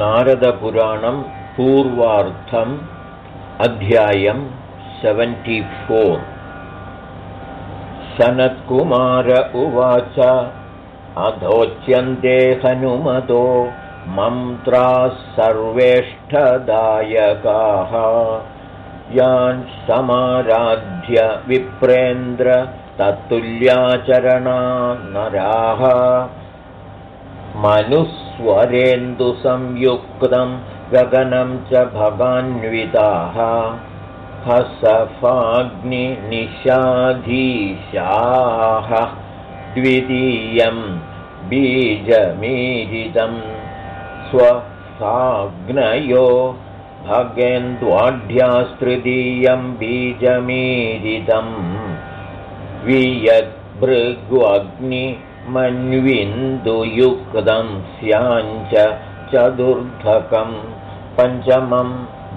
नारदपुराणं पूर्वार्थम् अध्यायं सेवेण्टिफोर् सनत्कुमार उवाच अधोच्यन्ते हनुमतो मन्त्राः सर्वेष्ठदायकाः। यान् समाराध्य विप्रेन्द्र तत्तुल्याचरणा नराः मनुस्वरेन्दुसंयुक्तं गगनं च भगान्विताः हसफाग्निनिषाधीशाः। द्वितीयं बीजमीरितं स्वसाग्नयो भगेन्द्वाढ्यास्तृतीयं बीजमीरितम् वियद्भृग्वग्नि मन्विन्दुयुक्तं स्याञ्च चतुर्धकं पञ्चमं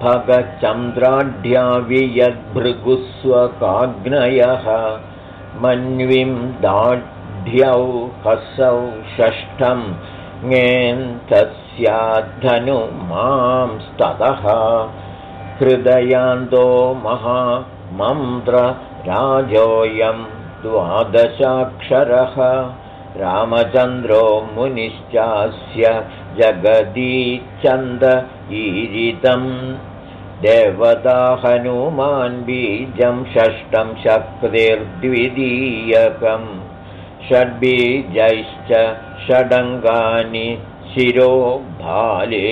भगचन्द्राढ्यावियद्भृगुस्वकाग्नयः मन्विं दाढ्यौ हसौ षष्ठं ङेन्तस्याद्धनु मांस्ततः हृदयान्तो महामन्त्रराजोऽयं द्वादशाक्षरः रामचन्द्रो मुनिश्चास्य जगदीच्छन्द ईरितम् देवता हनुमान् बीजं षष्ठं शक्तिर्द्वितीयकम् षड्बीजैश्च षडङ्गानि शिरो भाले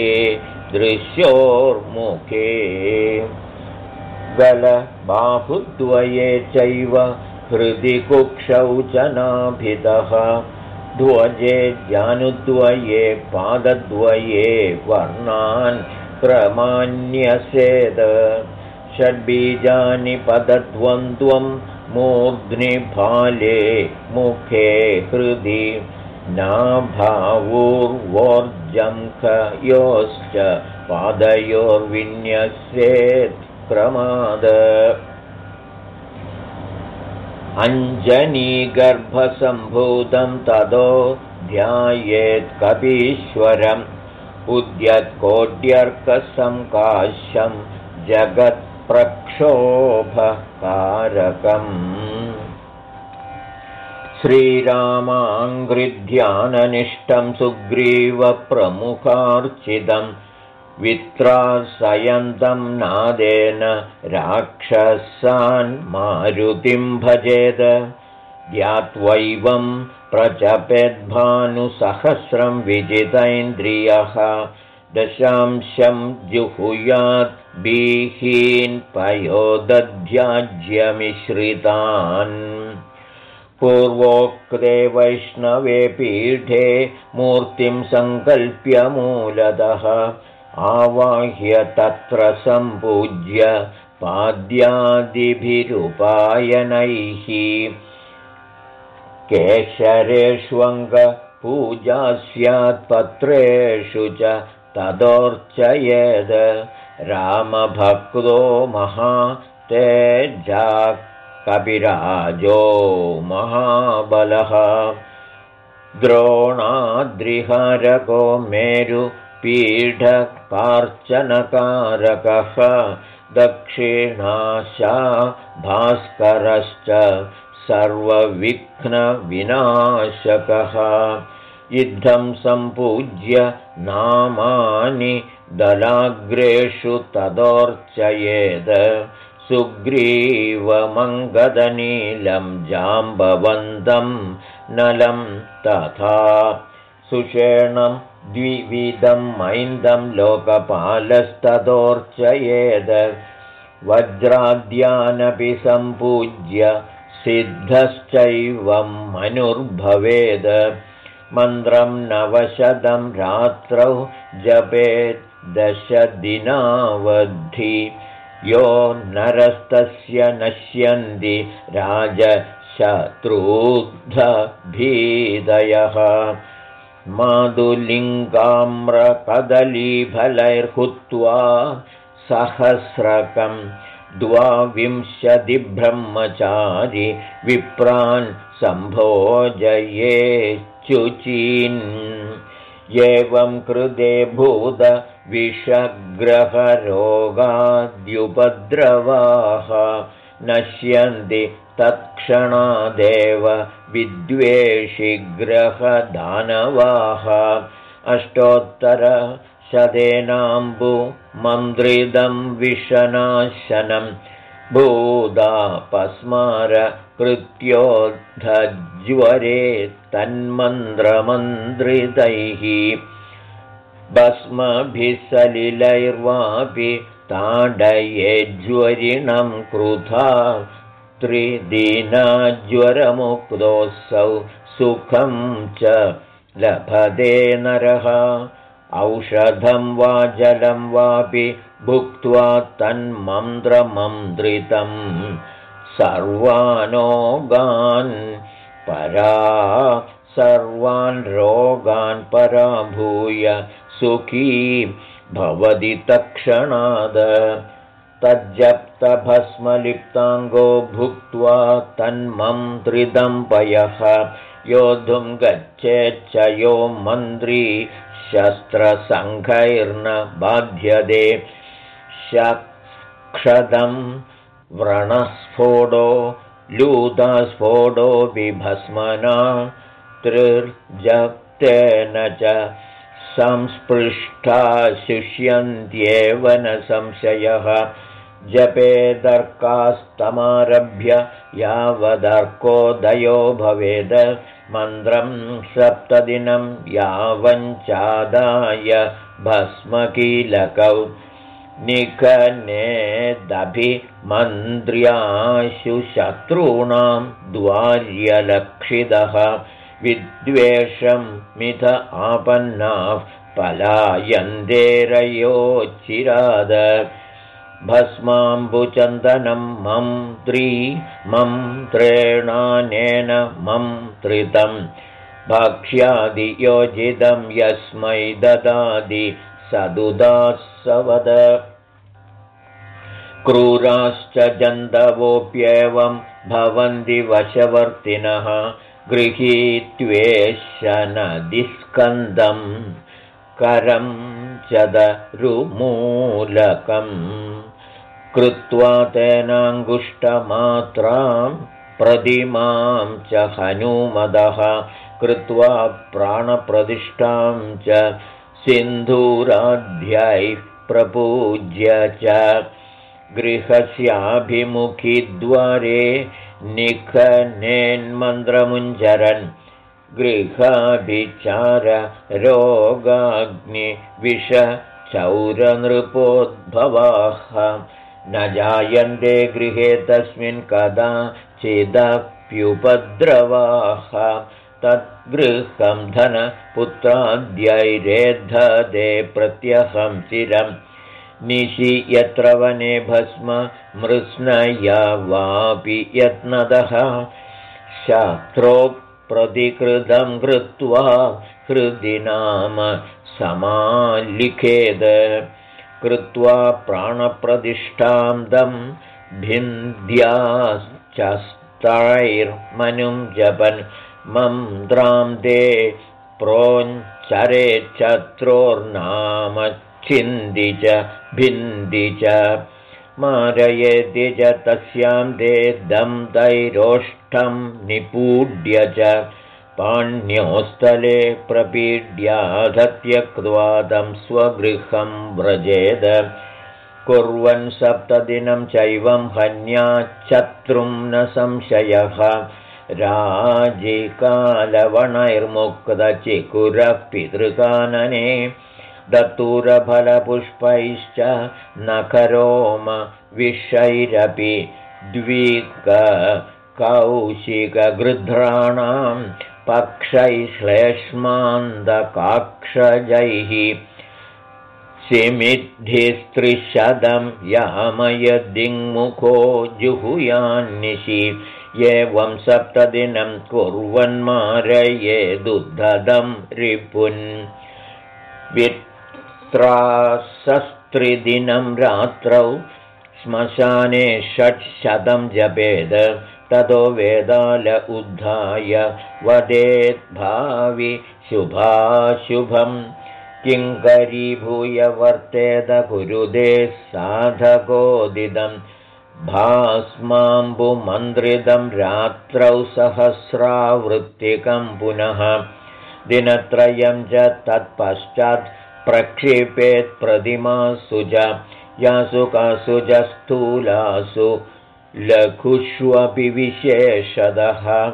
दृश्योर्मुखे। गलबाहुद्वये चैव हृदि कुक्षौ च नाभितः ध्वजे जानुद्वये पादद्वये वर्णान् क्रमान्यसेद षड्बीजानि पदद्वन्द्वं मूर्ध्निभाले मुखे हृदि नाभावूर्वोर्जङ्खयोश्च पादयोर्विन्यस्येत् क्रमाद अञ्जनीगर्भसम्भूतं ततो ध्यायेत्कपीश्वरम् उद्यत्कोट्यर्कसङ्काश्यं जगत्प्रक्षोभकारकम्। श्रीरामाङ्घ्रिध्याननिष्ठं सुग्रीवप्रमुखार्चितं वित्रासयन्तं नादेन राक्षसान् मारुतिं भजेद। ध्यात्वैवं प्रचपेद्भानुसहस्रं विजितैन्द्रियः। दशांशं जुहुयात् बीहीन् पयोदध्याज्यमिश्रितान्। पूर्वोक्ते वैष्णवे पीठे मूर्तिं सङ्कल्प्य मूलतः आवाह्य तत्र सम्पूज्य पाद्यादिभिरुपायनैः केशरेष्वङ्गपूजा स्यात्पत्रेषु च तदोर्चयेद रामभक्तो तेजा कपिराजो महाबलः द्रोणाद्रिहारको मेरुपीठकार्चनकारकः दक्षिणाशा भास्करश्च सर्वविघ्नविनाशकः। इद्धं सम्पूज्य नामानि दलाग्रेषु तदोर्चयेद। सुग्रीवमङ्गदनीलं जाम्बवन्दं नलं तथा सुषेणं द्विविधं मैन्दं लोकपालस्तदोर्चयेद। वज्राद्यानपि सम्पूज्य सिद्धश्चैवं मनुर्भवेद। मन्त्रं नवशतं रात्रौ जपेत् दशदिनावधि। यो नरस्तस्य नश्यन्ति राजशत्रुद्धभीदयः माधुलिङ्गाम्रकदलीफलैर्हुत्वा सहस्रकं द्वाविंशतिब्रह्मचारि विप्रान् सम्भोजये चुचीन् एवं कृते भूतविषग्रहरोगाद्युपद्रवाः नश्यन्ति तत्क्षणादेव विद्वेषिग्रहदानवाः। अष्टोत्तरशतेनाम्बुमन्त्रिदं विषनाशनं। भूदापस्मारकृत्योद्धज्वरे तन्मन्त्रमन्त्रितैः। भस्मभिः सलिलैर्वापि ताडयेज्वरिणं क्रुधा त्रिदिनाज्वरमुक्तोऽसौ सुखं च लभते नरः। औषधं वा जलं वापि भुक्त्वा तन्मन्त्रमन्त्रितं सर्वानोगान् परा सर्वान् रोगान् पराभूय सुखी भवति तत्क्षणाद तज्जप्तभस्मलिप्ताङ्गो भुक्त्वा तन्मन्त्रिदम्पयः योद्धुं गच्छेच्च यो मन्त्री शस्त्रसङ्घैर्न बाध्यते। शक्षदं व्रणस्फोटो लूतस्फोटो विभस्मना त्रिर्जप्तेन च संस्पृष्टा शुष्यन्त्येव न संशयः जपेदर्कास्तमारभ्य यावदर्कोदयो भवेद। मन्त्रं सप्तदिनं यावञ्चादाय भस्मकीलकौ। निखनेदभिमन्त्र्याशु शत्रूणां द्वार्यलक्षितः विद्वेषं मिथ आपन्नाः पलायन्देरयोच्चिराद भस्माम्बुचन्दनं मन्त्री मन्त्रेणानेन मन्त्रितं भक्ष्यादियोजितं यस्मै ददादि सदुदासवद क्रूराश्च जन्तवोऽप्येवं भवन्ति वशवर्तिनः गृहीत्वेशनदिस्कन्दं करं चदरुमूलकम् कृत्वा तेनाङ्गुष्टमात्रां प्रतिमां च हनुमदः कृत्वा प्राणप्रतिष्ठां च सिन्धूराध्यायः प्रपूज्य च गृहस्याभिमुखिद्वारे निखनेन्मन्त्रमुञ्जरन् गृहाभिचाररोगाग्निविषचौरनृपोद्भवाः न जायन्ते गृहे तस्मिन् कदाचिदप्युपद्रवाः तद्गृहं धनपुत्राद्यैरेद्धदे प्रत्यहं चिरं। निशि यत्र वने भस्म मृत्स्नया वापि यत्नदः। शास्त्रोप्रतिकृतं कृत्वा हृदि नाम समालिखेद कृत्वा प्राणप्रतिष्ठां दं भिन्द्याश्चस्तैर्मनुं जपन्। मन्त्रां ते प्रोञ्चरेच्छत्रोर्नाम छिन्दि च भिन्दि च। मारयति च तस्यां ते दं तैरोष्ठं निपूड्य च पाण्योस्थले प्रपीड्याधत्यक्त्वा तं स्वगृहं व्रजेद। कुर्वन् सप्तदिनं चैवं हन्याच्छत्रुं न संशयः। राजिकालवणैर्मुक्तचिकुरः पितृकानने दत्तूरफलपुष्पैश्च नखरोम विषैरपि द्विकौशिकगृध्राणां पक्षैश्लेष्मान्दकाक्षजैः सिमिद्धिस्त्रिशतं यामयदिङ्मुखो जुहुयान्निशि। एवं सप्तदिनं कुर्वन्मारयेदुद्धदं रिपुन्। वित्रासस्त्रिदिनं रात्रौ श्मशाने षट्शतं जपेद ततो वेदाल उद्धाय वदेद्भावि शुभाशुभम् किङ्करीभूय वर्तेत कुरुदे साधकोदिदम् भास्माम्बुमन्त्रितं रात्रौ सहस्रावृत्तिकं पुनः। दिनत्रयं च तत्पश्चात् प्रक्षिपेत् प्रतिमासु च। यासु कासु च स्थूलासु लघुष्वपि विशेषदः।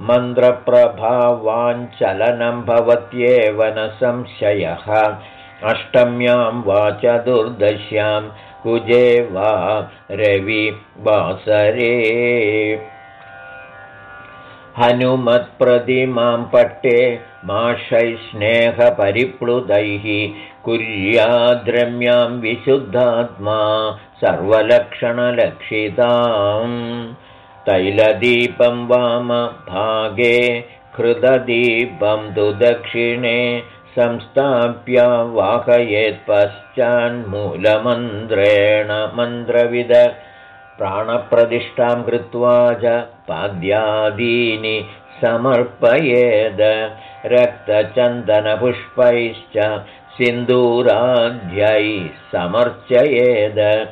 मन्त्रप्रभावाञ्चलनं भवत्येव न संशयः। अष्टम्यां वा चतुर्दश्यां कुजे वा रविवासरे हनुमत्प्रतिमां पट्टे माशैस्नेहपरिप्लुतैः कुर्याद्रम्यां विशुद्धात्मा सर्वलक्षणलक्षिताम्। तैलदीपं वामभागे कृतदीपं तु दक्षिणे संस्थाप्य वाहयेत्पश्चान्मूलमन्त्रेण मन्त्रविद। प्राणप्रतिष्ठां कृत्वा च पाद्यादीनि समर्पयेद। रक्तचन्दनपुष्पैश्च सिन्दूराद्यैः समर्चयेद।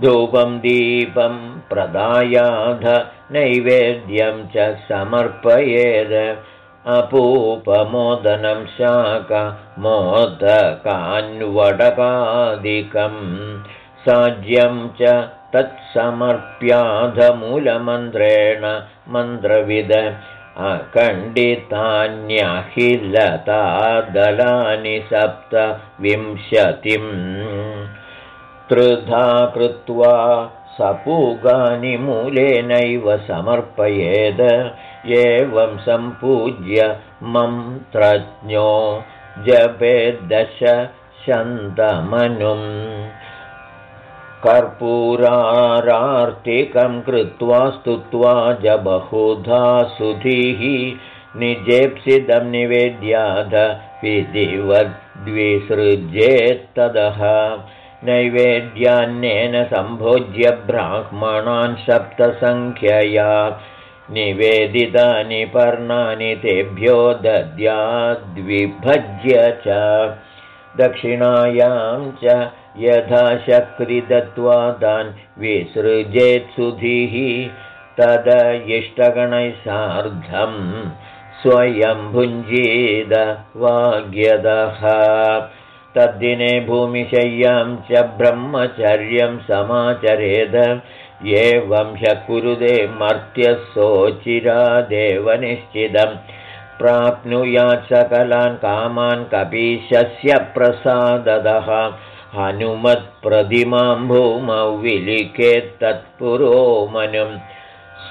धूपं दीपं प्रदायाध नैवेद्यं च समर्पयेद। अपूपमोदनं शाकमोदकान्वडकादिकं साज्यं च तत्समर्प्याधमूलमन्त्रेण मन्त्रविद अखण्डितान्यखिलतादलानि सप्तविंशतिम् त्रिधा कृत्वा सपूगानि मूलेनैव समर्पयेद एवं सम्पूज्य मन्त्रज्ञो जपेद्दश शन्तमनुम् कर्पूरारार्तिकं कृत्वा स्तुत्वा ज बहुधा सुधीः निजेप्सितं निवेद्याध विधिवद्विसृजेत्तदः नैवेद्यान्नेन सम्भोज्य ब्राह्मणान् सप्तसङ्ख्यया। निवेदितानि पर्णानि तेभ्यो दद्याद्विभज्य च। दक्षिणायां च यथाशक्ति तान् विसृजेत्सुधिः तद इष्टगणैः सार्धं स्वयं भुञ्जीदवाग्यदः तद्दिने भूमिशय्यां च ब्रह्मचर्यं समाचरेद। एवं ह्य कुरुदे मर्त्यसोचिरादेव निश्चितं प्राप्नुयात् सकलान् कामान् कपीशस्य प्रसाददः हनुमत्प्रतिमां भूमौ विलिखेत्तत्पुरो मनुं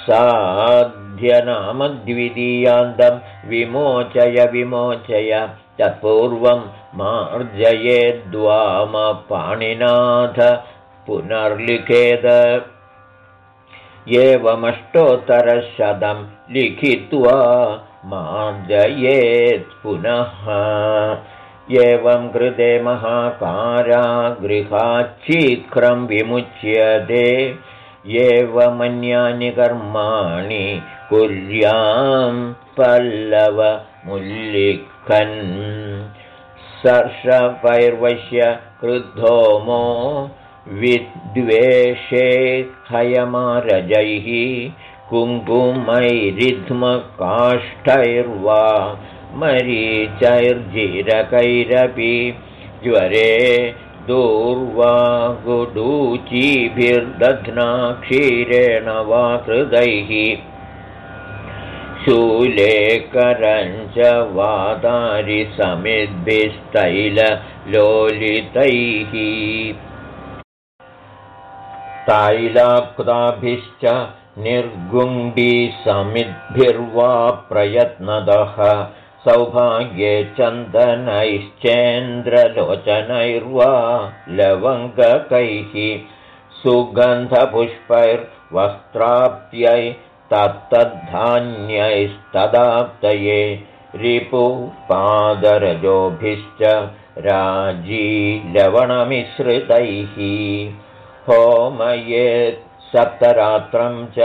साध्यनामद्वितीयान्तं विमोचय विमोचय तत्पूर्वं मार्जयेद्वामपाणिनाथ पुनर्लिखेद एवमष्टोत्तरशतं लिखित्वा मार्जयेत् पुनः एवं कृते महाकारागृहाच्छीघ्रं विमुच्यते। एवमन्यानि कर्माणि कुर्यां पल्लवमुल्लिखन् सर्षपैर्वश्य क्रुद्धोमो हयमारजैः। कुङ्कुमैरिध्मकाष्ठैर्वा मरीचैर्जिरकैरपि ज्वरे दूर्वागुडूचीभिर्दध्ना क्षीरेण वा हृदैः। शूलेकरञ्च वादारिसमिद्भिस्तैललोलितैः तैलाक्ताभिश्च निर्गुण्डीसमिद्भिर्वा प्रयत्नदः सौभाग्ये चन्दनैश्चेन्द्रलोचनैर्वा लवङ्गकैः सुगन्धपुष्पैर्वस्त्राप्त्यै तत्तद्धान्यैस्तदाप्तये रिपुपादरजोभिश्च राजीलवणमिश्रितैः। होमयेत् सप्तरात्रं च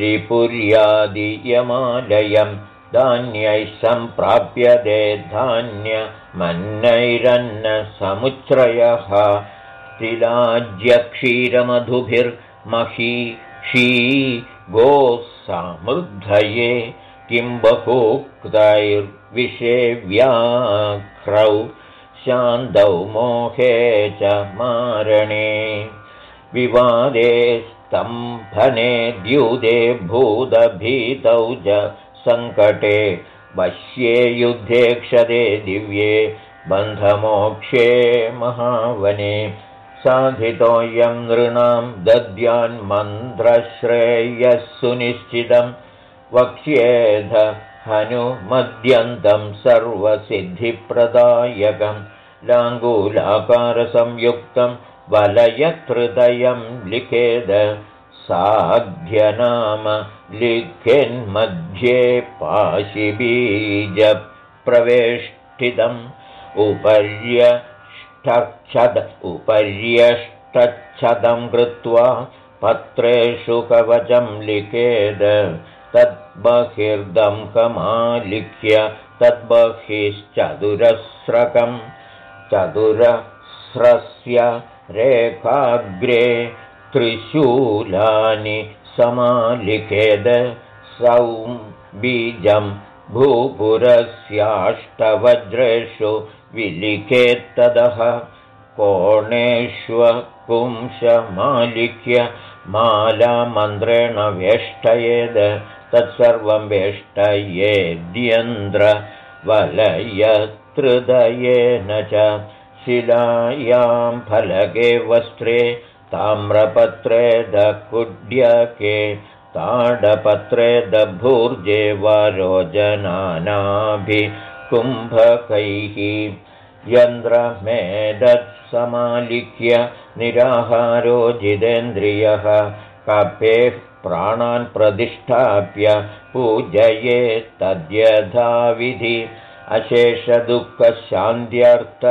रिपुर्यादियमालयं धान्यैः सम्प्राप्यते धान्यमन्नैरन्नसमुच्छ्रयः तिलाज्यक्षीरमधुभिर्मही शी गोः समृद्धये किं बहुक्तैर्विषेव्याघ्रौ शान्तौ मोहे च मारणे। विवादे स्तम्भने द्युदे भूतभीतौ च सङ्कटे वश्ये युद्धे क्षदे दिव्ये बन्धमोक्षे महावने साधितोऽयं नृणां दद्यान्मन्त्रश्रेयः सुनिश्चितं वक्ष्येध हनुमद्यन्तं सर्वसिद्धिप्रदायकं लाङ्गूलाकारसंयुक्तं वलयहृदयं लिखेद साध्यनाम लिखेन्मध्ये पाशिबीजप्रवेष्टितम् उपर्यष्टच्छद उपर्यष्टच्छदं कृत्वा पत्रेषु कवचं लिखेद। तद्बहिर्दं कमालिख्य तद्बहिश्चतुरस्रकं। चतुरस्रस्य रेखाग्रे त्रिशूलानि समालिखेद सौं बीजं भूपुरस्याष्टवज्रेषु विलिखेत्तदः कोणेष्वपुंशमालिख्य मालामन्त्रेण वेष्टयेद तत्सर्वं वेष्टयेद्यन्द्रवलयत्रुदयेन च शिलायां फलके वस्त्रे ताम्रपत्रे दकुड्यके ताडपत्रे दभूर्जे वरोजनानाभिकुम्भकैः। यन्द्रमेदत्समालिख्य निराहारो जितेन्द्रियः कपेः प्राणान् प्रतिष्ठाप्य पूजये तद्यथाविधि अशेषदुःखशान्त्यर्थ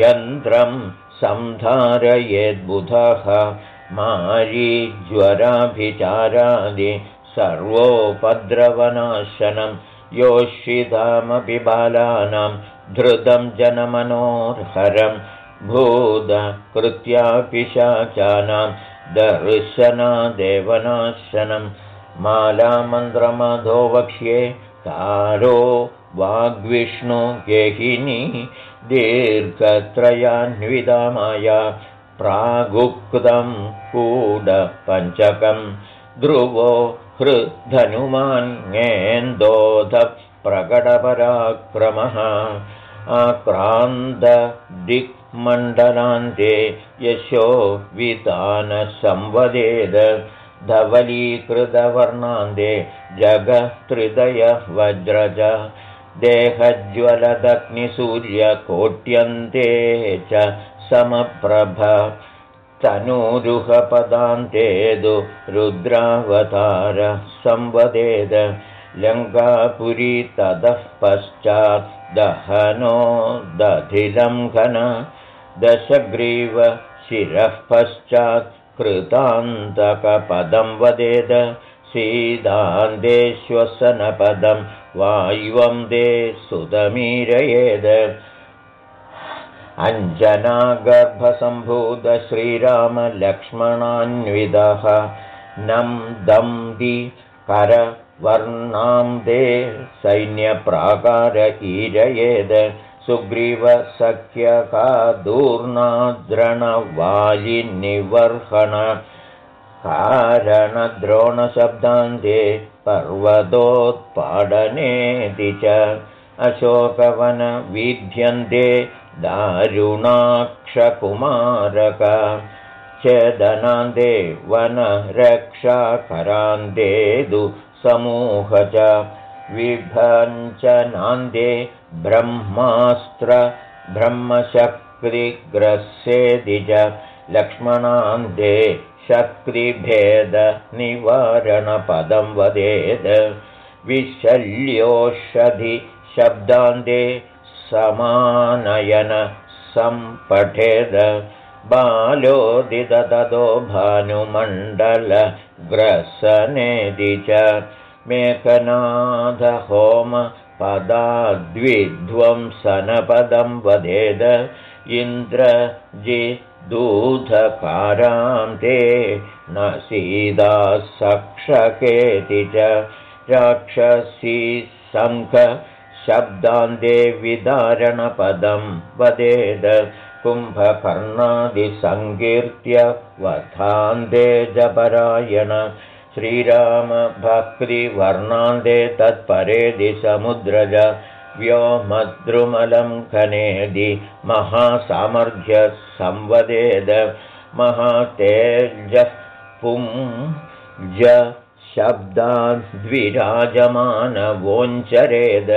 यन्त्रं सन्धारयेद्बुधः मारीज्वराभिचारादि सर्वोपद्रवनाशनं योषितामपि बालानां धृतं जनमनोर्हरं भूतकृत्यापि शाचानां दर्शनादेवनाशनं मालामन्त्रमधो वक्ष्ये तारो वाग्विष्णुगेहिनी दीर्घत्रयान्विदामाया प्रागुक्तं कूडपञ्चकं ध्रुवो हृद्धनुमान्येन्दोधप्रकटपराक्रमः आक्रान्तदिक्मण्डलान्ते यशो वितानसंवदेद धवलीकृतवर्णान्ते जगत्रिदयवज्रज देहज्वलदग्निसूर्यकोट्यन्ते च समप्रभ तनूरुहपदान्तेदु रुद्रावतार संवदेद लङ्कापुरी ततः पश्चात् दहनो दधिलङ्घन दशग्रीव शिरः पश्चात् कृतान्तकपदं वदेद सीदान्तेश्वसनपदं वायुवं दे सुतमीरयेद। अञ्जनागर्भसम्भूतश्रीरामलक्ष्मणान्विदः नं दं दि करवर्णां दे सैन्यप्राकार ईरयेद। सुग्रीवसख्यकादूर्णाद्रणवालिनिवर्हण कारणद्रोणशब्दान्ते पर्वतोत्पादनेति च अशोकवनविध्यन्ते दारुणाक्षकुमारक चदनान्ते वनरक्षाकरान्तेदु समूह च विभञ्चनान्ते ब्रह्मास्त्र ब्रह्मशक्तिग्रस्येति च लक्ष्मणान्ते शक्तिभेदनिवारणपदं वदेद। विशल्योषधि शब्दान्ते समानयन सम्पठेद। बालोदिदतो भानुमण्डलग्रसनेदि च मेघनाथहोमपदाद्विध्वंसनपदं वदेद इन्द्रजिदूधकारां ते न सीदाः सक्षकेति च राक्षसी शब्दान्ते विदारणपदं वदेद कुम्भकर्णादिसङ्कीर्त्य वधान्ते जपरायण श्रीरामभक्तिवर्णान्ते तत्परेदि समुद्रज व्योमद्रुमलं खनेदि महासामर्थ्यसंवदेद महातेजः पुञ्ज शब्दाद्विराजमानवोञ्चरेद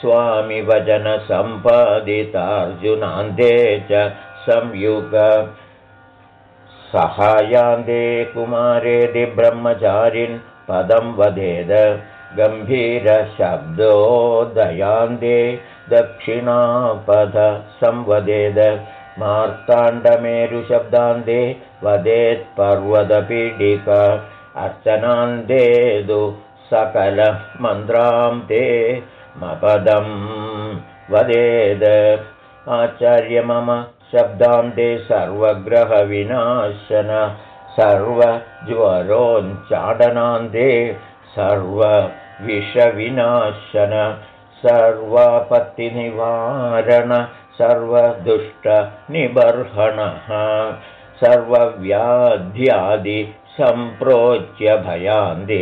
स्वामिवचनसम्पादितार्जुनान्ते च संयुग सहायान्ते कुमारेदि ब्रह्मचारिन् पदं वदेद गम्भीरशब्दोदयान्ते दक्षिणापद संवदेद मार्ताण्डमेरुशब्दान्ते वदेत्पर्वतपीडिक अर्चनान्तेदु सकलमन्त्रां ते मपदं वदेद। आचार्य मम शब्दान्ते सर्वग्रहविनाशन सर्वज्वरोञ्चाडनान्ते सर्वविषविनाशन सर्वापत्तिनिवारण सर्वदुष्टनिबर्हणः सर्वव्याध्यादिसम्प्रोच्य भयान्ते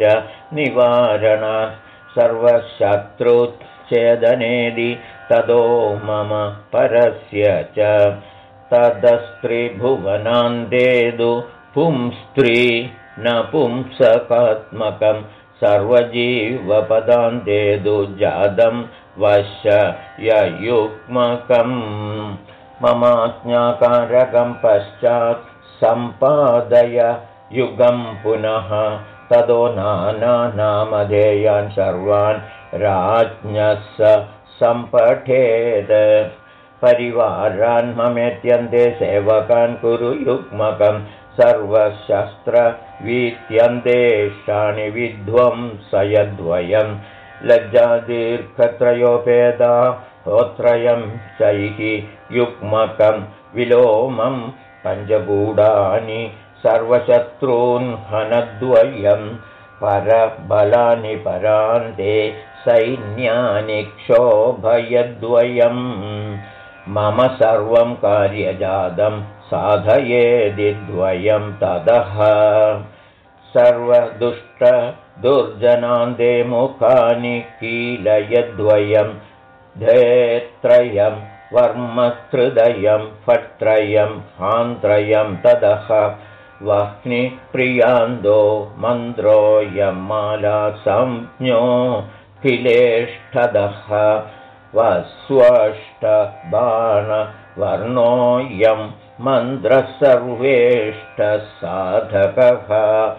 च निवारण सर्वशत्रुच्छेदनेदि ततो मम परस्य च। तदस्त्रिभुवनान्तेदु पुंस्त्री न पुंसकात्मकं सर्वजीवपदान्तेदु जातं वश ययुग्मकम्। ममाज्ञाकारकं पश्चात् सम्पादय युगं पुनः। ततो नानानामधेयान् सर्वान् राज्ञः स सम्पठेत्। परिवारान् ममेत्यन्ते सेवकान् कुरु युग्मकं सर्वशस्त्रवीत्यन्तेष्टानि विध्वंसयद्वयं लज्जादीर्घत्रयोपेदा होत्रयं चैः युग्मकं विलोमं पञ्चगूढानि सर्वशत्रून् हनद्वयं परबलानि परान्ते सैन्यानि क्षोभयद्वयम् मम सर्वं कार्यजातं साधयेदिद्वयं ततः सर्वदुष्टदुर्जनान्ते मुखानि कीलयद्वयं धेत्रयं वर्महृदयं फट्त्रयं हान्त्रयं तदः। वह्निप्रियान्दो मन्द्रोऽयमाला संज्ञो किलेष्ठदः वस्वष्टबाणवर्णोऽयं मन्द्रः सर्वेष्टसाधकः।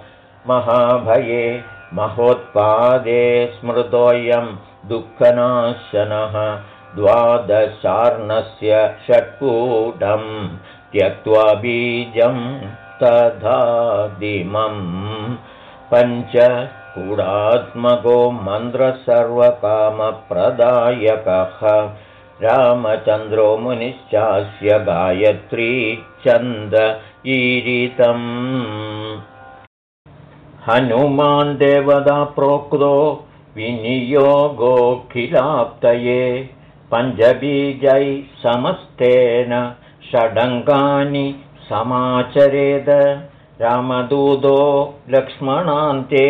महाभये महोत्पादे स्मृतोऽयं दुःखनाशनः। द्वादशार्णस्य षट्कूटं त्यक्त्वा बीजं तथादिमम् पञ्च कूडात्मको मन्त्रसर्वकामप्रदायकः रामचन्द्रो मुनिश्चास्य गायत्री छन्द ईरितम्। हनुमान् देवदा प्रोक्तो विनियोगोऽखिलाप्तये पञ्चबीजैः समस्तेन षडङ्गानि समाचरेद। रामदूतो लक्ष्मणान्ते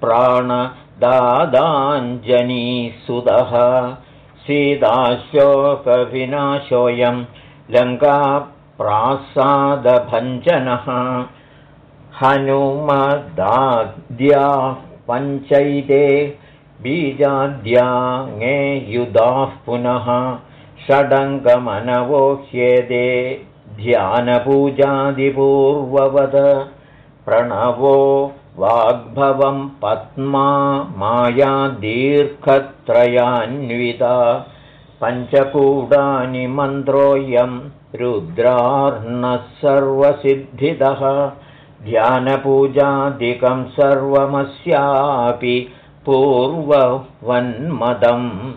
प्राणदादाञ्जनीसुतः सीताशोकविनाशोऽयं लङ्काप्रासादभञ्जनः। हनुमदाद्या पञ्चैते बीजाद्याङे युधाः पुनः षडङ्गमनवोह्येदे ध्यानपूजादिपूर्ववद प्रणवो वाग्भवं पद्मा माया दीर्घत्रयान्विता। पञ्चकूडानि मन्त्रोऽयं रुद्रार्णः सर्वसिद्धिदः ध्यानपूजादिकं सर्वमस्यापि पूर्ववन्मदम्।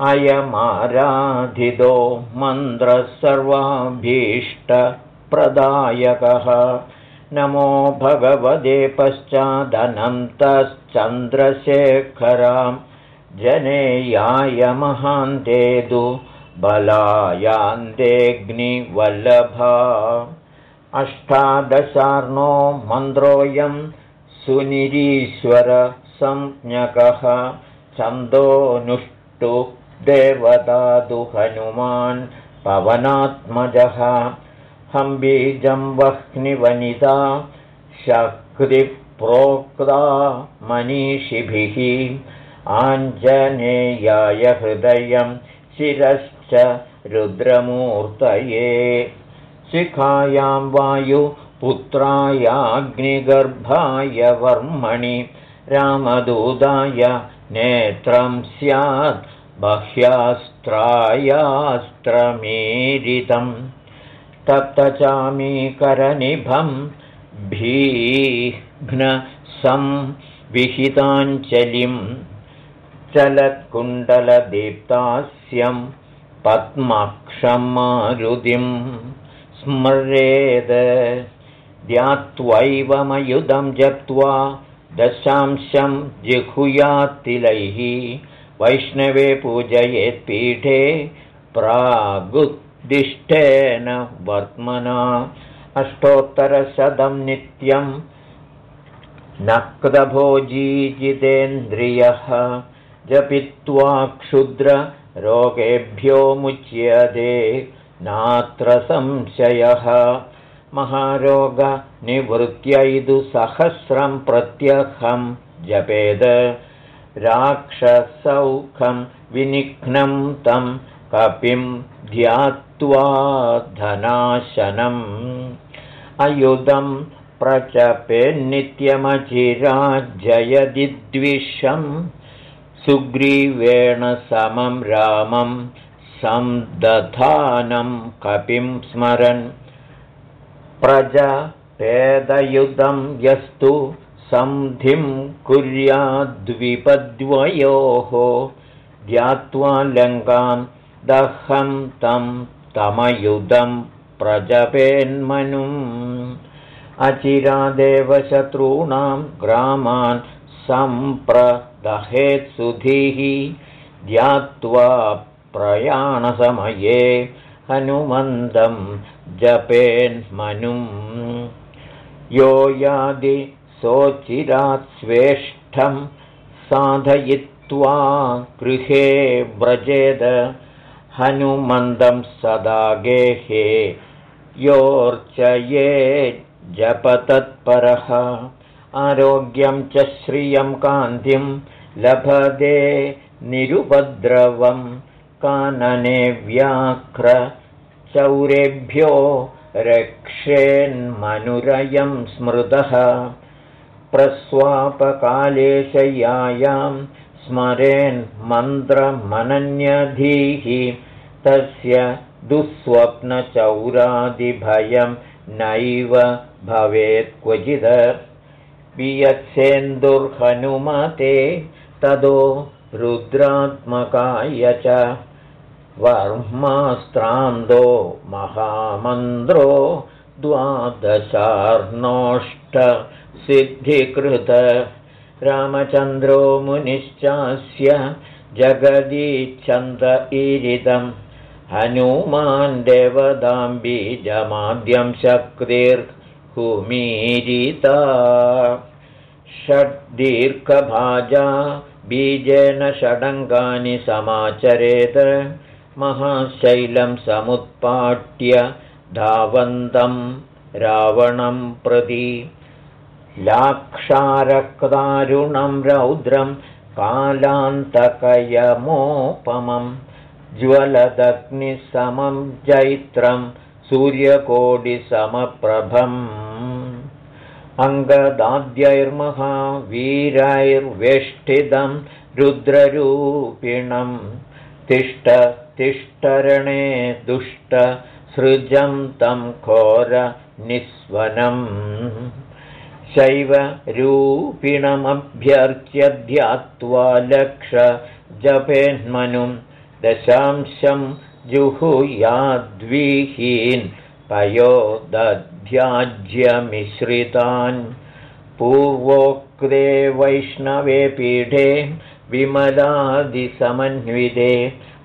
अयमाराधितो मन्त्रः सर्वाभीष्टप्रदायकः नमो भगवते पश्चादनन्तश्चन्द्रशेखरां जनेयाय महान्तेदु बलायान्तेऽग्निवल्लभा। अष्टादशार्णो मन्त्रोऽयं सुनिरीश्वरसंज्ञकः छन्दोऽनुष्टु देवदातु हनुमान् पवनात्मजः हम्बीजं वह्निवनिता शक्तिप्रोक्ता मनीषिभिः। आञ्जनेयाय हृदयं शिरश्च रुद्रमूर्तये। शिखायां वायुपुत्रायाग्निगर्भाय वर्मणि रामदूताय नेत्रं स्यात् बह्यास्त्रायास्त्रमीरितम् तप्तचामीकरनिभं भीघ्नसंविहिताञ्चलिं चलत्कुण्डलदीप्तास्यं पद्माक्षमारुदिं स्मरेद ध्यात्वैवमयुधं जप्त्वा दशांशं जिहुयात्तिलैः वैष्णवे पूजयेत्पीठे प्रागुद्दिष्टेन वर्त्मना अष्टोत्तरशतं नित्यं। नक्तभोजीजितेन्द्रियः जपित्वा क्षुद्ररोगेभ्यो मुच्यते नात्र संशयः। महारोगनिवृत्त्यैदुसहस्रं प्रत्यहं जपेद। राक्षसौखं विनिघ्नं तं कपिं ध्यात्वा धनाशनम्। अयुधं प्रचपेन्नित्यमचिराज्जयदिद्विषं सुग्रीवेण समं रामं संदधानं कपिं स्मरन्। प्रजपेदयुधं यस्तु सन्धिं कुर्याद्विपद्वयोः। ध्यात्वा लङ्कां दहं तं तमयुधं प्रजपेन्मनुम्। अचिरादेव शत्रूणां ग्रामान् सम्प्रदहेत्सुधिः ध्यात्वा प्रयाणसमये हनुमन्दं जपेन्मनुम्। यो यादि सोचिरात् स्वेष्ठं साधयित्वा गृहे व्रजेद हनुमन्दं सदा गेहे योर्चये जपतत्परः। आरोग्यं च श्रियं कान्तिं लभते निरुपद्रवं कानने व्याघ्र चौरेभ्यो रक्षेन्मनुरयं स्मृतः। प्रस्वापकाले शय्यायां स्मरेन्मन्त्रमनन्यधीः तस्य दुःस्वप्नचौरादिभयं नैव भवेत् क्वचिद। वियत्सेन्दुर्हनुमते तदो रुद्रात्मकाय च वर्मास्त्रान्दो महामन्द्रो द्वादशार्णोष्ट सिद्धिकृत रामचन्द्रो मुनिश्चास्य जगदीच्छन्द ईरिदम् हनुमान् देवदाम्बीजमाद्यं शक्तिर्हुमीरिता षड्दीर्घभाजा बीजेन षडङ्गानि समाचरेत्। महाशैलं समुत्पाट्य धावन्तं रावणं प्रति लाक्षारक्तारुणं रौद्रं कालान्तकयमोपमं ज्वलदग्निसमं जैत्रं सूर्यकोटिसमप्रभम्। अङ्गदाद्यैर्महावीरैर्वेष्टितं रुद्ररूपिणं तिष्ठ तिष्ठरणे दुष्ट सृजं तं घोरनिस्वनम् शैवरूपिणमभ्यर्च्य ध्यात्वा लक्ष जपेन्मनुं दशांशं जुहुयाद्विहीन् पयो दध्याज्यमिश्रितान् पूर्वोक्ते वैष्णवे पीठे विमलादिसमन्विते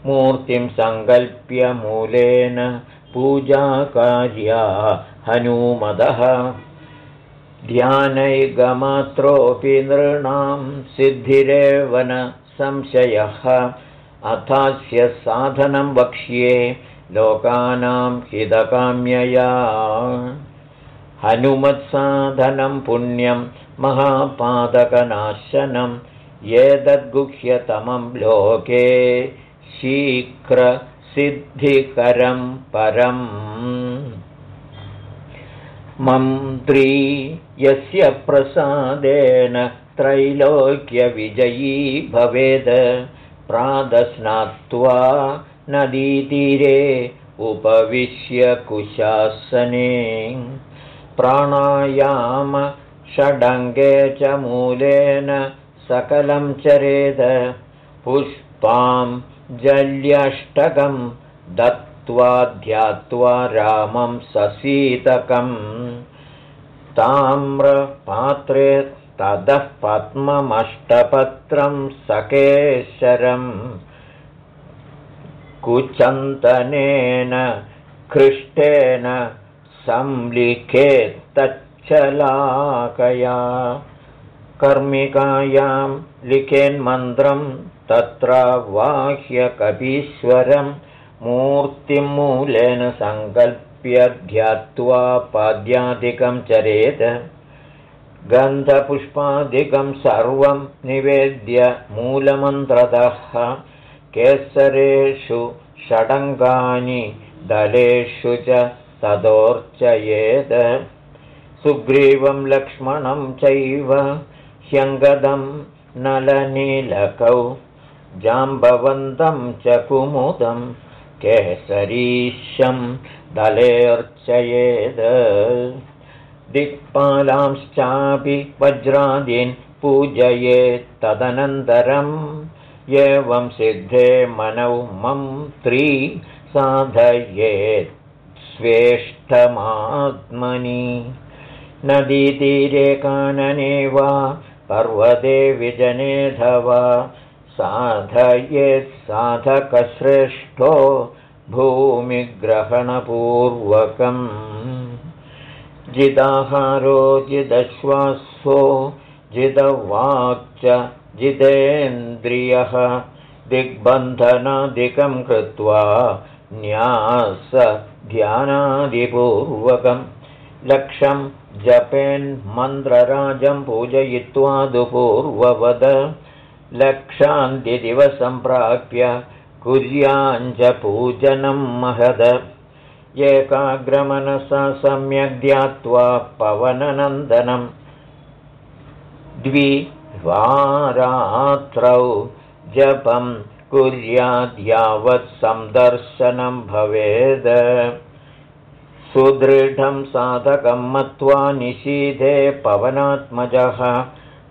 मूर्तिं सङ्कल्प्य मूलेन पूजाकार्या हनूमदः ध्यानैगमात्रोऽपि नृणां सिद्धिरेव न संशयः। अथास्य साधनं वक्ष्ये लोकानां हितकाम्यया। हनुमत्साधनं पुण्यं महापादकनाशनं एतद्गुह्यतमं लोके शीघ्रसिद्धिकरं परम् मन्त्री यस्य प्रसादेन त्रैलोक्यविजयी भवेद्। प्रादस्नात्वा नदीतीरे उपविश्य कुशासने। प्राणायाम षडङ्गे च मूलेन सकलं चरेद। पुष्पां जल्यष्टकं दत्त्वा ध्यात्वा रामं ससीतकम्। ताम्रपात्रे ततः पद्ममष्टपत्रं सकेशरम्। कुचन्तनेन कृष्टेन संलिखेत्तच्छलाकया। कर्मिकायां लिखेन्मन्त्रं तत्र वाह्यकपीश्वरं मूर्तिमूलेन सङ्कल्प्य ध्यात्वा पाद्यादिकं चरेत् गन्धपुष्पादिकं सर्वं निवेद्य मूलमन्त्रतः केसरेषु षडङ्गानि दलेषु च तदोर्चयेत्। सुग्रीवं लक्ष्मणं चैव ह्यङ्गदं नलनीलकौ जाम्बवन्तं च कुमुदं केसरीशं दलेऽर्चयेद्। दिक्पालांश्चापि वज्रादीन् पूजयेत्तदनन्तरम् एवं सिद्धे मनौ मन्त्री साधयेत् स्वेष्टमात्मनि नदीतीरे कानने वा पर्वते विजनेधवा साधयेत् साधकश्रेष्ठो भूमिग्रहणपूर्वकम्। जिदाहारो जिदश्वासो जिदवाक् जितेन्द्रियः दिग्बन्धनादिकं कृत्वा न्यास ध्यानादिपूर्वकं लक्षं पूजयित्वा दुपूर्ववद लक्षान्तिदिवसं प्राप्य कुर्याञ्च पूजनं महद। एकाग्रमनसा सम्यग् ध्यात्वा पवननन्दनं। द्वि वारात्रौ जपं कुर्याद्यावत् सन्दर्शनं भवेद्। सुदृढं साधकं मत्वा निषीधे पवनात्मजः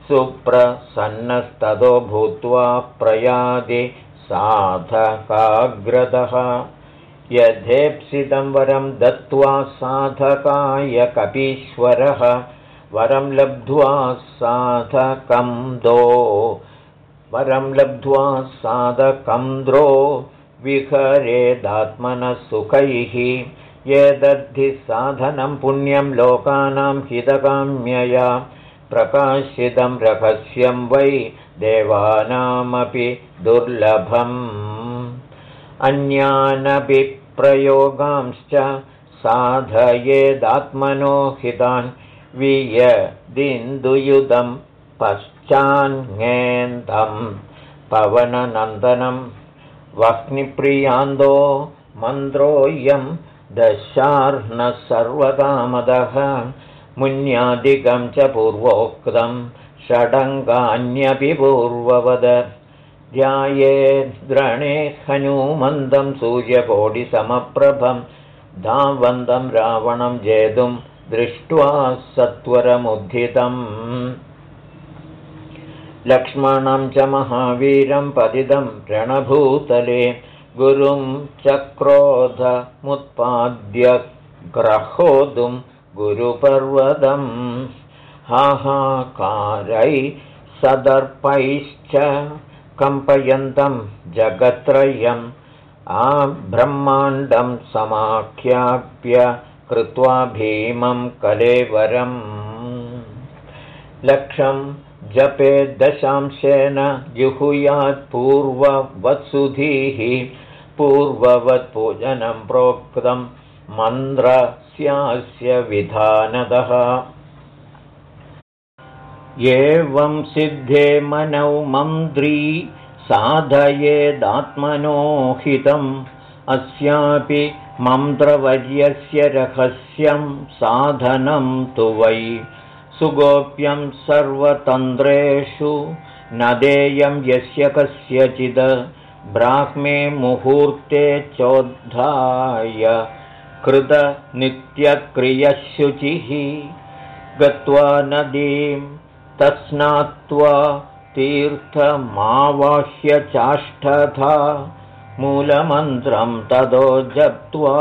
सुप्रसन्नस्ततो भूत्वा प्रयादि साधकाग्रतः। यथेप्सितं वरं दत्त्वा साधकाय कपीश्वरः वरं लब्ध्वा साधकं दो। वरं लब्ध्वा साधकन्द्रो विहरेदात्मनः सुखैः एतद्धि साधनं पुण्यं लोकानां हितकाम्यया प्रकाशितं रहस्यं वै देवानामपि दुर्लभम्। अन्यानपि प्रयोगांश्च साधयेदात्मनो हितान् वियदिन्दुयुधं पश्चान्ङेन्दं पवननन्दनं वह्निप्रियान्दो मन्द्रोऽयं दशार्णः सर्वकामदः मुन्यादिकं च पूर्वोक्तं षडङ्गान्यपि पूर्ववद। ध्याये द्रणे हनूमन्दं सूर्यकोटिसमप्रभं धावन्तं रावणं जेतुं दृष्ट्वा सत्वरमुद्धितम् लक्ष्मणं च महावीरं पतितं रणभूतले गुरुं चक्रोधमुत्पाद्य ग्रहोदुं गुरुपर्वतं हाहाकारै सदर्पैश्च कम्पयन्तं जगत्त्रयम् आब्रह्माण्डं समाख्याप्य कृत्वा भीमं कलेवरम्। लक्षं जपे दशांशेन जुहुयात्पूर्ववत्सुधीः पूर्ववत्पूजनं प्रोक्तं मन्द्रस्यास्य विधानदः एवं सिद्धे मनौ मन्त्री साधयेदात्मनो हितम्। अस्यापि मन्त्रवर्यस्य रहस्यं साधनं तु वै। सुगोप्यं सर्वतन्त्रेषु न देयं यस्य कस्यचिद्। ब्राह्मे मुहूर्ते चोद्धाय कृतनित्यक्रियशुचिः गत्वा नदीं तस्नात्वा तीर्थमावाह्य चाष्टथा मूलमन्त्रं तदो जप्त्वा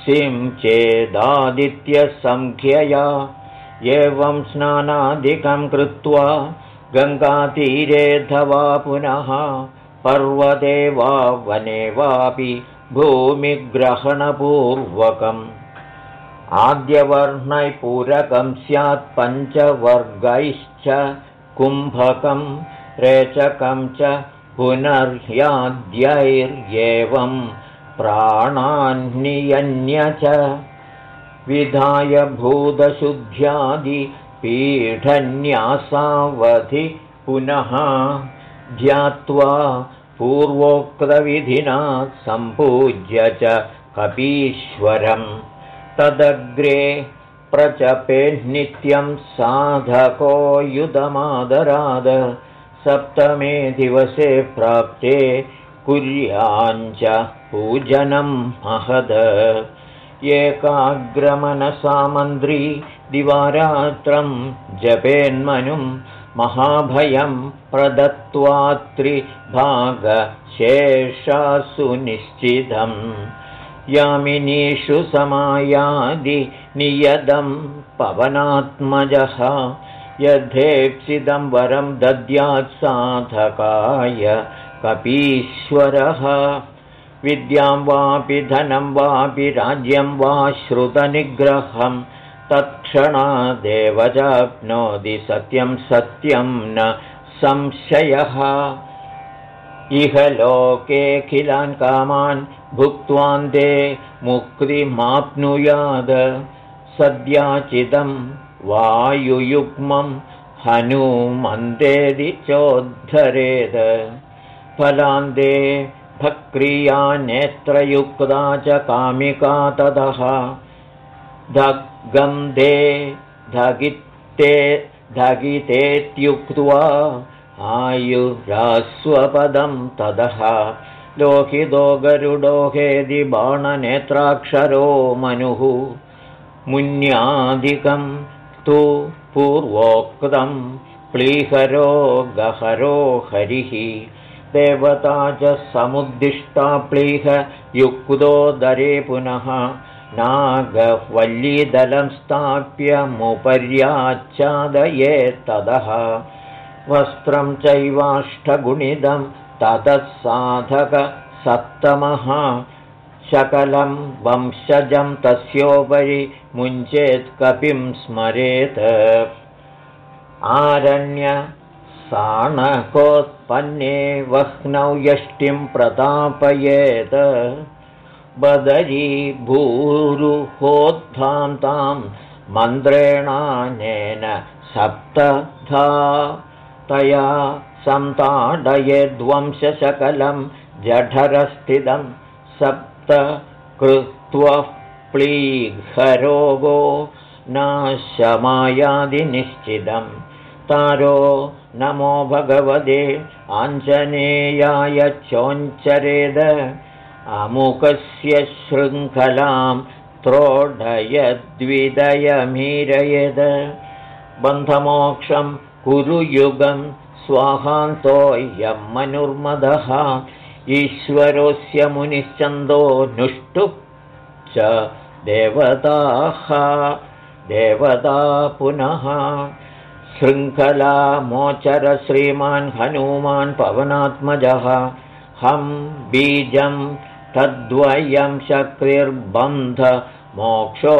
सिं चेदादित्यसङ्ख्यया एवं स्नानादिकं कृत्वा गङ्गातीरेऽथवा पुनः पर्वते वा वने वापि भूमिग्रहणपूर्वकम्। आद्यवर्णैपूरकं स्यात् पञ्चवर्गैश्च कुम्भकं रेचकं च पुनर्ह्याद्यैर्येवं प्राणान्नियन्य च विधाय भूतशुद्ध्यादिपीठन्यासावधि पुनः ध्यात्वा पूर्वोक्तविधिना सम्पूज्य च कपीश्वरम्। तदग्रे प्रचपेन्नित्यं साधको युधमादराद। सप्तमे दिवसे प्राप्ते कुर्याञ्च पूजनं महद। एकाग्रमनसामन्त्री दिवारात्रं जपेन्मनुं महाभयं प्रदत्त्वात्रिभागशेषासु निश्चितम् यामिनीषु समायादि नियदं पवनात्मजः। यथेप्सितं वरं दद्यात् साधकाय कपीश्वरः। विद्यां वापि धनं वापि राज्यं वा श्रुतनिग्रहं। तत्क्षणादेव चाप्नोति सत्यं सत्यं न संशयः इह लोकेऽखिलान् कामान् भुक्त्वान्ते मुक्तिमाप्नुयाद। सद्याचिदं वायुयुग्मं हनुमन्देदि चोद्धरेद। फलान्ते भक्रिया नेत्रयुक्ता च कामिका ततः धगन्धे धगिते धगितेत्युक्त्वा आयुरास्वपदं तदः। लोहितो गरुडो हेदि बाणनेत्राक्षरो मनुः। मुन्यादिकं तु पूर्वोक्तं प्लीहरो गहरो हरिः। देवता च समुद्दिष्टा प्लीह दरे पुनः। नागवल्लीदलं स्थाप्यमुपर्याच्छादयेत्तदः वस्त्रं चैवाष्टगुणिदं ततः साधकसप्तमः शकलं वंशजं तस्योपरि मुञ्चेत् कपिं स्मरेत्। आरण्यसाणकोत्पन्ने वह्नौ यष्टिं प्रतापयेत्। बदरी भूरुहोद्धां तां मन्त्रेणानेन सप्तधा तया सन्ताडयेद्वंशकलं जठरस्थितं सप्त कृत्वः प्लीघरोगो नाशमायादिनिश्चितं। तारो नमो भगवते आञ्जनेयाय चोञ्चरेद अमुकस्य शृङ्खलां त्रोढयद्विदयमीरयद। बन्धमोक्षं कुरु युगं स्वाहान्तोऽयं मनुर्मदः। ईश्वरोऽस्य मुनिश्चन्दो नुष्टुः च देवताः। देवता पुनः। शृङ्खलामोचर श्रीमान् हनूमान् पवनात्मजः। हं बीजं तद्वयं मोक्षो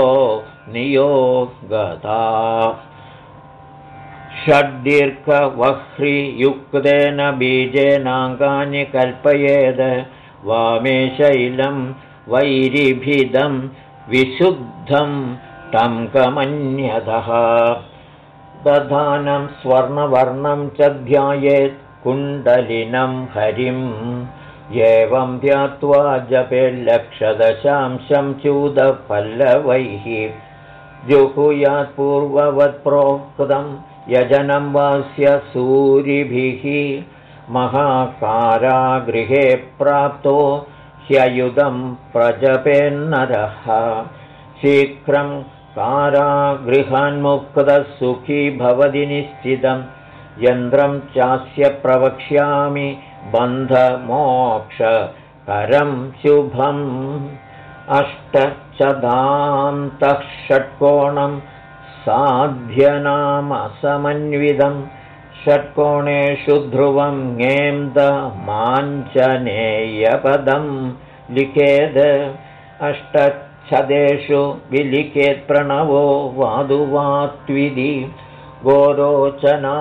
नियोगता षड्दीर्घवह्रियुक्तेन बीजेनाङ्गानि कल्पयेद। वामे शैलं वैरिभिदं विशुद्धं टङ्कमन्यतः दधानं स्वर्णवर्णं च ध्यायेत् कुण्डलिनं हरिम् एवं ध्यात्वा जपेल्लक्षदशांशं च्यूतपल्लवैः जुहुयात्पूर्ववत्प्रोक्तं यजनं वास्य सूरिभिः महाकारागृहे प्राप्तो ह्ययुधं प्रजपेन्नरः शीघ्रं कारागृहान्मुक्तः सुखी भवति निश्चितं। यन्त्रं चास्य प्रवक्ष्यामि बन्धमोक्षकरं शुभम्। अष्टचदान्तः षट्कोणं साध्यनामसमन्वितं षट्कोणेषु ध्रुवं ङेन्दमाञ्चनेयपदं लिखेद अष्टच्छदेषु विलिखेत्प्रणवो वादुवात्विधि गोरोचना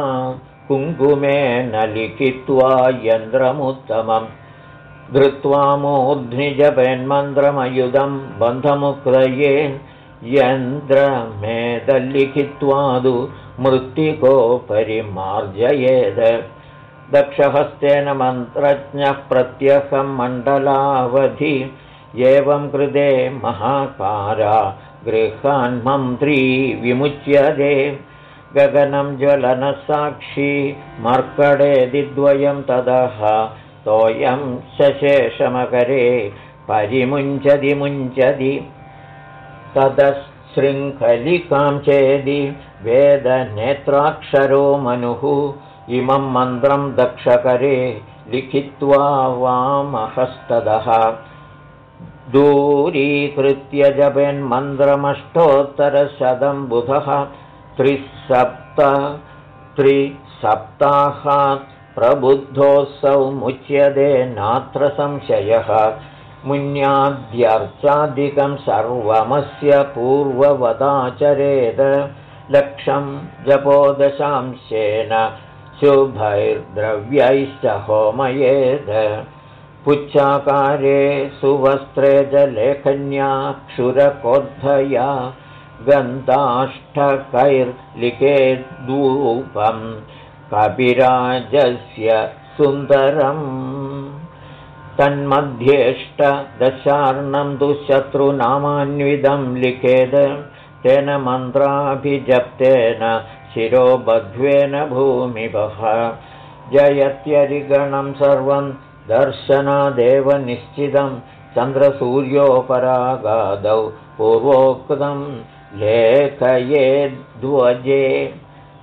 कुङ्कुमेन लिखित्वा यन्त्रमुत्तमम् धृत्वा मूर्ध्निजपेन्मन्त्रमयुधं बन्धमुक्तये यन्त्रमेतल्लिखित्वादु मृत्तिकोपरि मार्जयेद दक्षहस्तेन मन्त्रज्ञः प्रत्यहं मण्डलावधि एवं कृते महाकारा गृहान्मन्त्री विमुच्यते। गगनं ज्वलनसाक्षी मर्कडेदिद्वयं ततः तोयं सशेषमकरे परिमुञ्चति मुञ्चति ततशृङ्खलिकां चेदि वेदनेत्राक्षरो मनुः। इमं मन्त्रं दक्षकरे लिखित्वा वामहस्तदः। दूरीकृत्य जपेन्मन्त्रमष्टोत्तरशतं बुधः। त्रिसप्त त्रिसप्ताहात् प्रबुद्धोऽसौ मुच्यते नात्र संशयः मुन्याद्यर्चादिकं सर्वमस्य पूर्ववदाचरेद। लक्षं जपोदशांशेन शुभैर्द्रव्यैश्च होमयेद। पुच्छाकारे सुवस्त्रे च लेखन्या क्षुरकोद्धया गन्ताष्टकैर्लिखेद्रूपं कपिराजस्य सुन्दरम् तन्मध्येष्टदशार्णं दुःशत्रुनामान्वितं लिखेद तेन मन्त्राभिजप्तेन शिरोबध्वेन भूमिभः। जयत्यरिगणं सर्वं दर्शनादेव निश्चितं चन्द्रसूर्योपरागादौ पूर्वोक्तं लेखयेद्वजे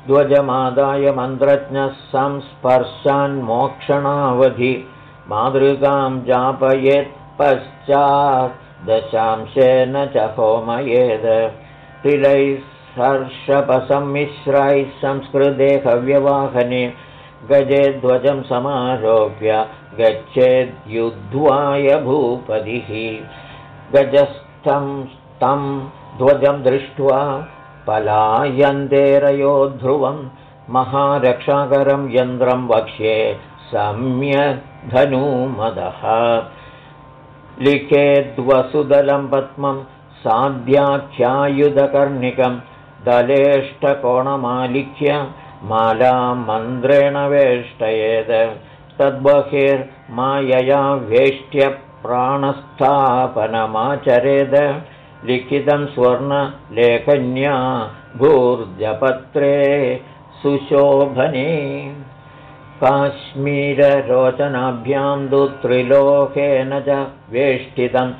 ध्वजमादाय मन्त्रज्ञः संस्पर्शान्मोक्षणावधि मातृकां जापयेत् पश्चात् दशांशेन च होमयेद। तिलैः सर्षपसम्मिश्रैः संस्कृते हव्यवाहने गजे ध्वजं समारोप्य गच्छेद्युद्ध्वाय भूपतिः। गजस्थं तं ध्वजं दृष्ट्वा पलायन्तेरयो ध्रुवं महारक्षाकरं यन्त्रं वक्ष्ये सम्यग्धनुमदः लिखेद्वसुदलं पद्मं साध्याख्यायुधकर्णिकं दलेष्टकोणमालिख्य मालामन्त्रेण वेष्टयेत् तद्बहिर्मायया वेष्ट्यप्राणस्थापनमाचरेद लिखितं स्वर्णलेखन्या भूर्जपत्रे सुशोभने काश्मीररोचनाभ्यां दु त्रिलोकेन च वेष्टितं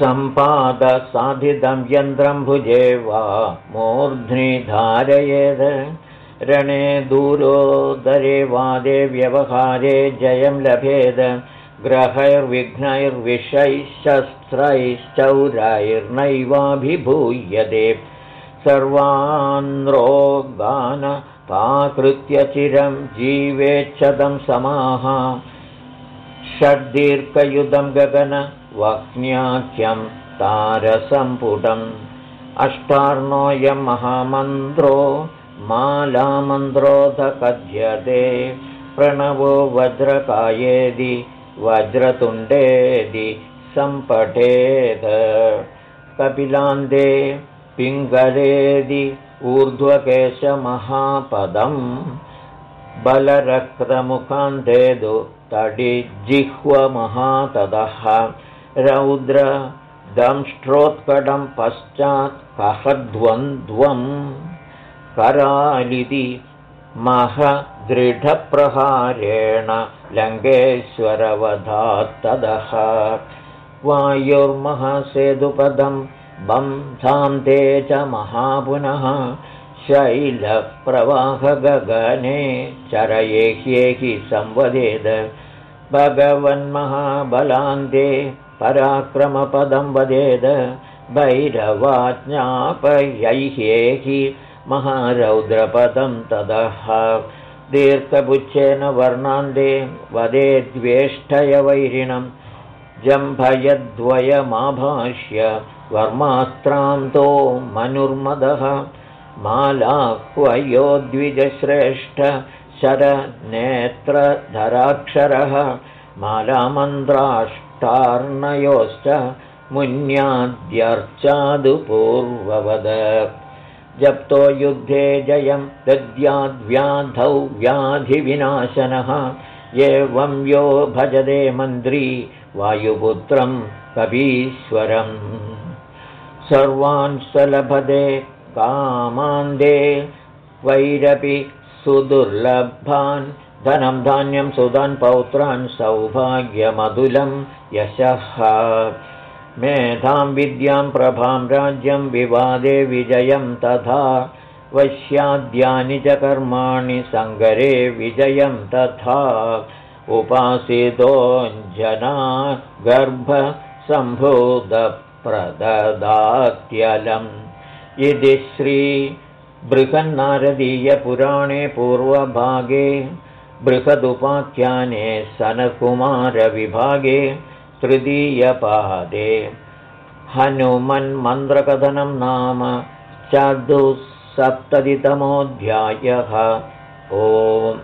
सम्पादसाधितं यन्त्रं भुजे वा मूर्ध्नि धारयेद। रणे दूरोदरे वादे व्यवहारे जयं लभेद। ग्रहैर्विघ्नैर्विषैश्चस्त्रैश्चौरैर्नैवाभिभूयते सर्वान्रोगानपाकृत्य चिरं जीवेच्छदं समाः षड्दीर्घयुधं गगनवह्न्याख्यं तारसम्पुटम्। अष्टार्णोऽयं महामन्त्रो मालामन्त्रोऽधकथ्यते प्रणवो वज्रकायेदि वज्रतुण्डेदि सम्पठेद कपिलान्ते पिङ्गलेदि ऊर्ध्वकेशमहापदम् बलरक्तमुखान्तेदु तडिजिह्वमहातदः रौद्रदंष्ट्रोत्कडं पश्चात् कहद्वन्द्वम् करालिति महदृढप्रहारेण लङ्केश्वरवधात्तदः वायुर्महसेतुपदं बन्धां ते च महापुनः शैलप्रवाहगगने चरयेह्येहि संवदेद। भगवन्महाबलान्ते पराक्रमपदं वदेद। भैरवाज्ञापयैह्येहि महारौद्रपदं तदः दीर्घपुच्छेन वर्णान्ते वदेद्वेष्टयवैरिणं जम्भयद्वयमाभाष्य वर्मास्त्रान्तो मनुर्मदः मालाह्वयो द्विजश्रेष्ठ शरनेत्रधराक्षरः मालामन्त्राष्टार्णयोश्च मुन्याद्यर्चादुपूर्ववद। जप्तो युद्धे जयं दद्याद्व्याधौ व्याधिविनाशनः। एवं यो भजदे मन्त्री वायुपुत्रं कवीश्वरम् सर्वान् सलभदे कामान्दे वैरपि सुदुर्लभान्। धनं धान्यं सुधान् पौत्रान् सौभाग्यमधुलं यशः। मेधां विद्यां प्रभां राज्यं विवादे विजयं तथा। वश्याद्यानि च कर्माणि सङ्गरे विजयं तथा उपासितोऽञ्जना गर्भसम्भूतप्रददात्यलम् इति श्रीबृहन्नारदीयपुराणे पूर्वभागे बृहदुपाख्याने सनकुमारविभागे तृतीयपादे। हनुमन्मन्त्रकथनं नाम चतुःसप्ततितमोऽध्यायः ओम्